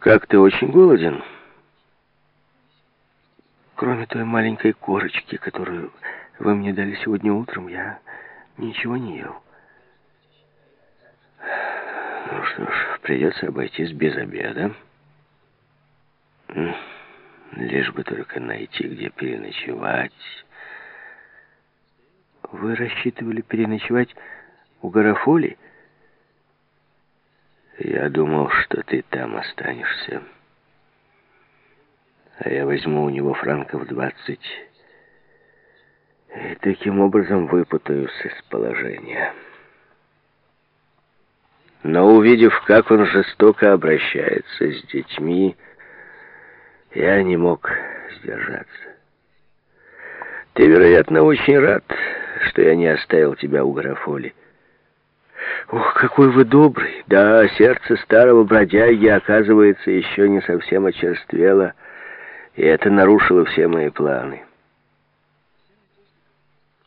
Как ты очень голоден? Кроме той маленькой корочки, которую вы мне дали сегодня утром, я ничего не ел. Ну что ж, придется обойтись без обеда. Лишь бы только найти, где переночевать. Вы рассчитывали переночевать у Гарафоли? Я думал, что ты там останешься. А я возьму у него франков двадцать. И таким образом выпутаюсь из положения. Но увидев, как он жестоко обращается с детьми, я не мог сдержаться. Ты, вероятно, очень рад, что я не оставил тебя у Гарафоли. Ох, какой вы добрый! Да, сердце старого бродяги, оказывается, еще не совсем очерствело, и это нарушило все мои планы.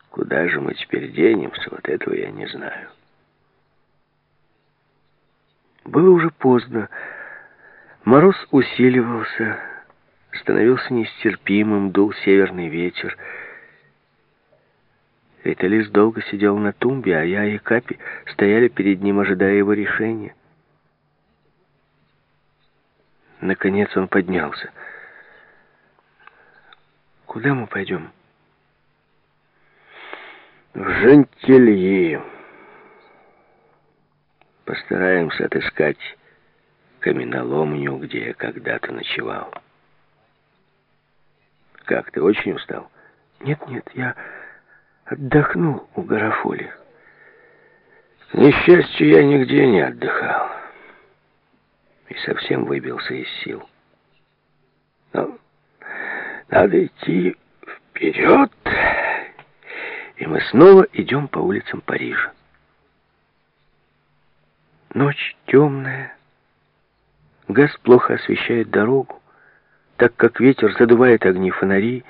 Куда же мы теперь денемся, вот этого я не знаю. Было уже поздно. Мороз усиливался, становился нестерпимым, дул северный ветер. Виталис долго сидел на тумбе, а я и Капи стояли перед ним, ожидая его решения. Наконец он поднялся. «Куда мы пойдем?» «В Жентильи. Постараемся отыскать каменоломню, где я когда-то ночевал». «Как, ты очень устал?» «Нет-нет, я отдохнул у Гарафоли». К я нигде не отдыхал. И совсем выбился из сил. Но надо идти вперед. И мы снова идем по улицам Парижа. Ночь темная. Газ плохо освещает дорогу так как ветер задувает огни фонарей.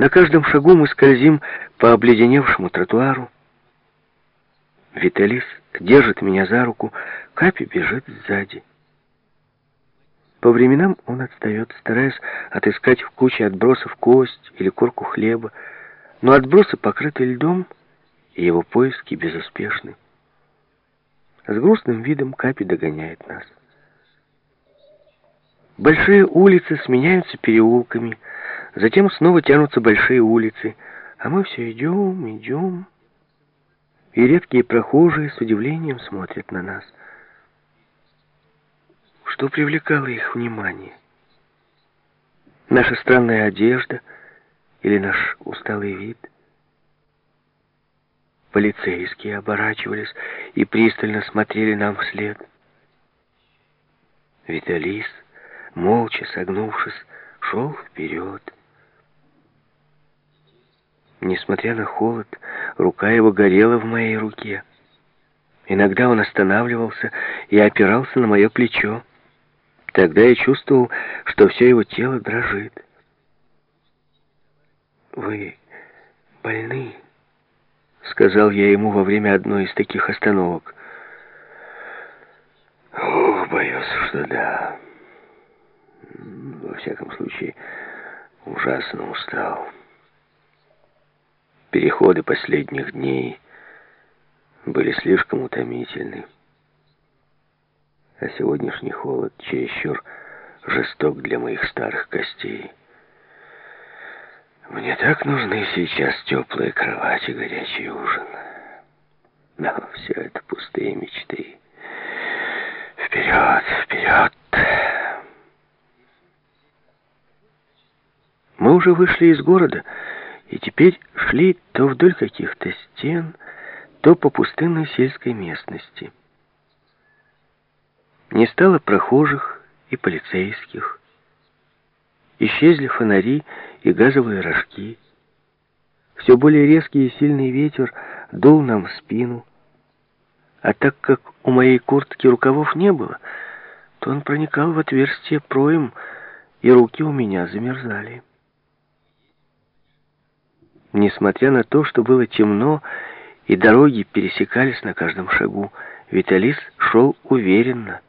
На каждом шагу мы скользим по обледеневшему тротуару. Виталис держит меня за руку, Капи бежит сзади. По временам он отстает, стараясь отыскать в куче отбросов кость или корку хлеба, но отбросы покрыты льдом, и его поиски безуспешны. С грустным видом Капи догоняет нас. Большие улицы сменяются переулками, затем снова тянутся большие улицы, а мы все идем, идем, и редкие прохожие с удивлением смотрят на нас. Что привлекало их внимание? Наша странная одежда или наш усталый вид? Полицейские оборачивались и пристально смотрели нам вслед. Виталис молча согнувшись, шел вперед. Несмотря на холод, рука его горела в моей руке. Иногда он останавливался и опирался на мое плечо. Тогда я чувствовал, что все его тело дрожит. «Вы больны?» — сказал я ему во время одной из таких остановок. «Ох, боюсь, что да» во всяком случае, ужасно устал. Переходы последних дней были слишком утомительны. А сегодняшний холод чересчур жесток для моих старых костей. Мне так нужны сейчас теплые кровати, горячий ужин. Но все это пустые мечты. Вперед, вперед! Мы уже вышли из города и теперь шли то вдоль каких-то стен, то по пустынной сельской местности. Не стало прохожих и полицейских. Исчезли фонари и газовые рожки. Все более резкий и сильный ветер дул нам в спину. А так как у моей куртки рукавов не было, то он проникал в отверстие проем, и руки у меня замерзали. Несмотря на то, что было темно, и дороги пересекались на каждом шагу, Виталис шел уверенно,